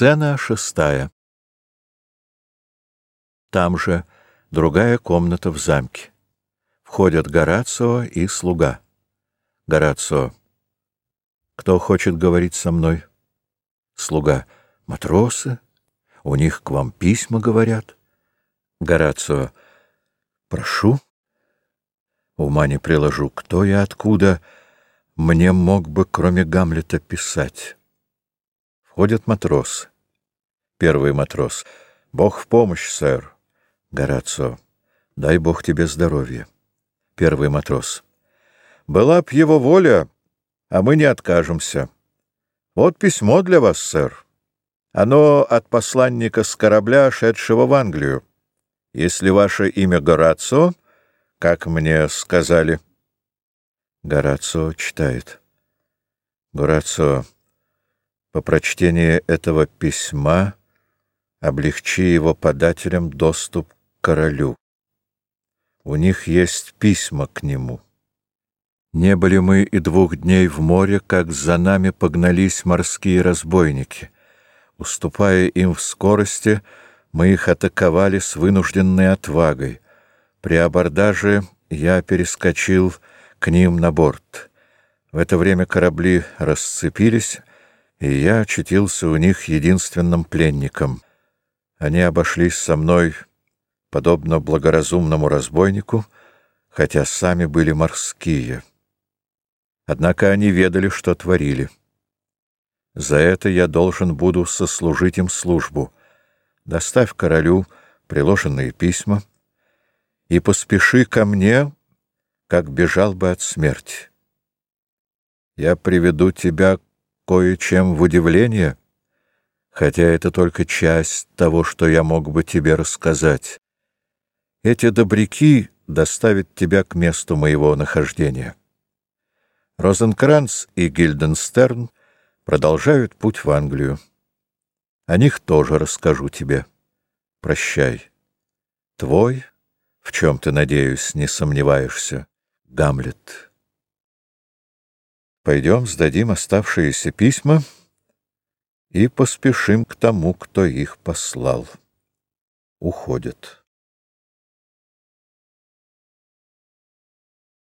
Сцена шестая. Там же другая комната в замке. Входят Горацио и слуга. Горацио. Кто хочет говорить со мной? Слуга. Матросы. У них к вам письма говорят. Горацио. Прошу. Ума не приложу. Кто я откуда мне мог бы, кроме Гамлета, писать? Входят матросы. Первый матрос. Бог в помощь, сэр. Горацио. Дай Бог тебе здоровья. Первый матрос. Была б его воля, а мы не откажемся. Вот письмо для вас, сэр. Оно от посланника с корабля, шедшего в Англию. Если ваше имя Горацио, как мне сказали. Горацио читает. Горацио. По прочтении этого письма облегчи его подателям доступ к королю. У них есть письма к нему. Не были мы и двух дней в море, как за нами погнались морские разбойники. Уступая им в скорости, мы их атаковали с вынужденной отвагой. При абордаже я перескочил к ним на борт. В это время корабли расцепились, и я очутился у них единственным пленником. Они обошлись со мной, подобно благоразумному разбойнику, хотя сами были морские. Однако они ведали, что творили. За это я должен буду сослужить им службу. Доставь королю приложенные письма и поспеши ко мне, как бежал бы от смерти. Я приведу тебя кое-чем в удивление, хотя это только часть того, что я мог бы тебе рассказать. Эти добряки доставят тебя к месту моего нахождения. Розенкранц и Гильденстерн продолжают путь в Англию. О них тоже расскажу тебе. Прощай. Твой, в чем ты, надеюсь, не сомневаешься, Гамлет. Пойдем, сдадим оставшиеся письма и поспешим к тому, кто их послал. Уходят.